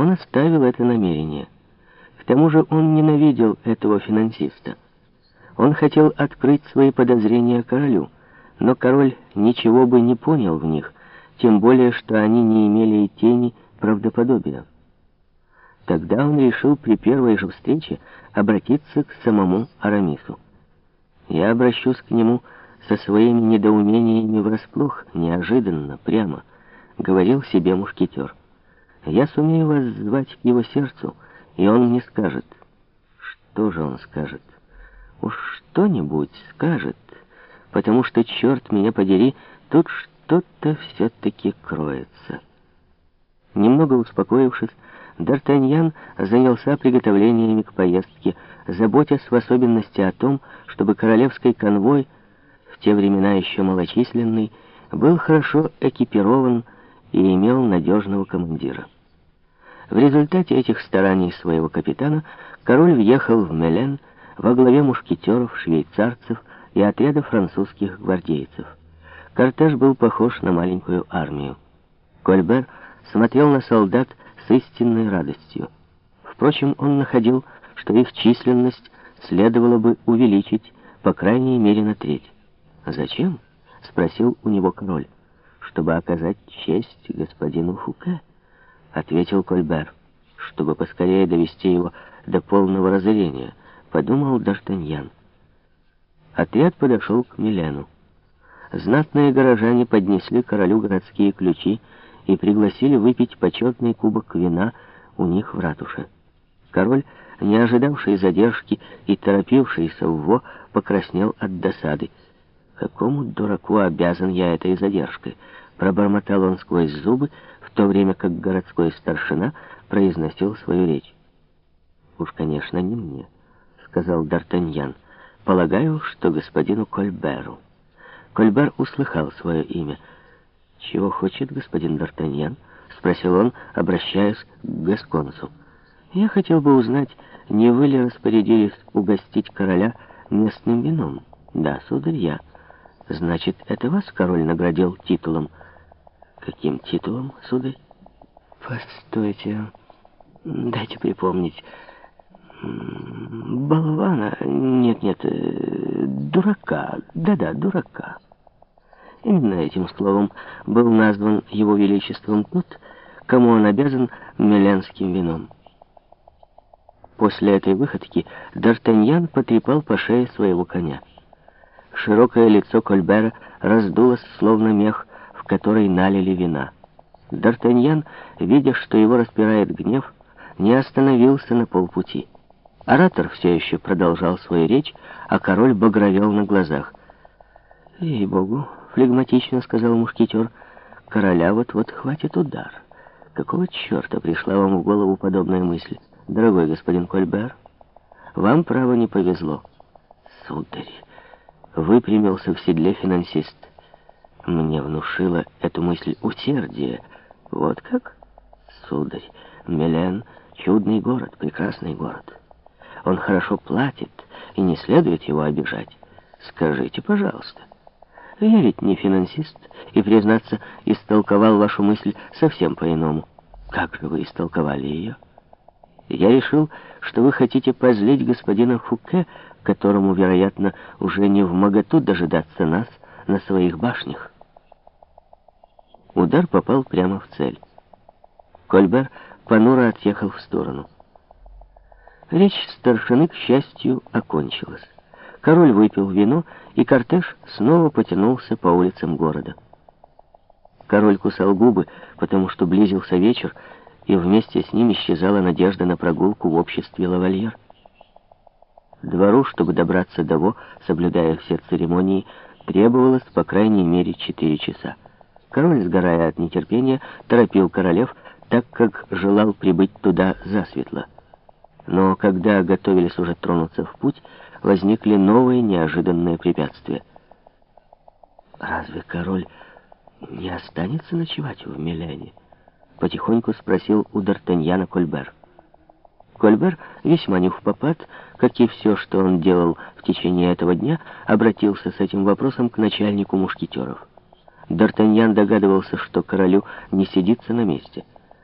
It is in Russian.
Он оставил это намерение. К тому же он ненавидел этого финансиста. Он хотел открыть свои подозрения королю, но король ничего бы не понял в них, тем более, что они не имели и тени правдоподобия. Тогда он решил при первой же встрече обратиться к самому Арамису. «Я обращусь к нему со своими недоумениями врасплох, неожиданно, прямо», — говорил себе мушкетер. «Я сумею вас звать к его сердцу, и он мне скажет». Что же он скажет? Уж что-нибудь скажет, потому что, черт меня подери, тут что-то все-таки кроется. Немного успокоившись, Д'Артаньян занялся приготовлениями к поездке, заботясь в особенности о том, чтобы королевский конвой, в те времена еще малочисленный, был хорошо экипирован и имел надежного командира. В результате этих стараний своего капитана король въехал в Мелен во главе мушкетеров, швейцарцев и отряда французских гвардейцев. Кортеж был похож на маленькую армию. Кольбер смотрел на солдат с истинной радостью. Впрочем, он находил, что их численность следовало бы увеличить, по крайней мере, на треть. «Зачем?» — спросил у него король. «Чтобы оказать честь господину Фуке», — ответил Кольбер. «Чтобы поскорее довести его до полного разорения», — подумал Д'Артаньян. Отряд подошел к Милену. Знатные горожане поднесли королю городские ключи и пригласили выпить почетный кубок вина у них в ратуше. Король, не ожидавший задержки и торопившийся в Во, покраснел от досады. «Какому дураку обязан я этой задержкой?» Пробормотал он сквозь зубы, в то время как городской старшина произносил свою речь. «Уж, конечно, не мне», — сказал Д'Артаньян. «Полагаю, что господину Кольберу». Кольбер услыхал свое имя — «Чего хочет господин Д'Артаньян?» — спросил он, обращаясь к Гасконцу. «Я хотел бы узнать, не вы ли распорядились угостить короля местным вином?» «Да, сударь, я». «Значит, это вас король наградил титулом?» «Каким титулом, сударь?» «Постойте, дайте припомнить». «Болвана? Нет-нет, э, дурака. Да-да, дурака». Именно этим словом был назван его величеством тот, кому он обязан меленским вином. После этой выходки Д'Артаньян потрепал по шее своего коня. Широкое лицо Кольбера раздулось, словно мех, в который налили вина. Д'Артаньян, видя, что его распирает гнев, не остановился на полпути. Оратор все еще продолжал свою речь, а король багровел на глазах. «Ей-богу!» — флегматично сказал мушкетер. «Короля вот-вот хватит удар. Какого черта пришла вам в голову подобная мысль, дорогой господин Кольбер? Вам, право, не повезло». «Сударь!» — выпрямился в седле финансист. «Мне внушило эту мысль усердие. Вот как?» «Сударь, Мелен — чудный город, прекрасный город. Он хорошо платит, и не следует его обижать. Скажите, пожалуйста». Я ведь не финансист, и, признаться, истолковал вашу мысль совсем по-иному. Как же вы истолковали ее? Я решил, что вы хотите позлить господина Фуке, которому, вероятно, уже не в моготу дожидаться нас на своих башнях. Удар попал прямо в цель. Кольбер понуро отъехал в сторону. Речь старшины, к счастью, окончилась. Король выпил вино, и кортеж снова потянулся по улицам города. Король кусал губы, потому что близился вечер, и вместе с ним исчезала надежда на прогулку в обществе лавальер. Двору, чтобы добраться до Во, соблюдая все церемонии, требовалось по крайней мере четыре часа. Король, сгорая от нетерпения, торопил королев, так как желал прибыть туда засветло. Но когда готовились уже тронуться в путь, возникли новые неожиданные препятствия. «Разве король не останется ночевать в Милене?» Потихоньку спросил у Д'Артаньяна Кольбер. Кольбер, весьма не в попад, как и все, что он делал в течение этого дня, обратился с этим вопросом к начальнику мушкетеров. Д'Артаньян догадывался, что королю не сидится на месте —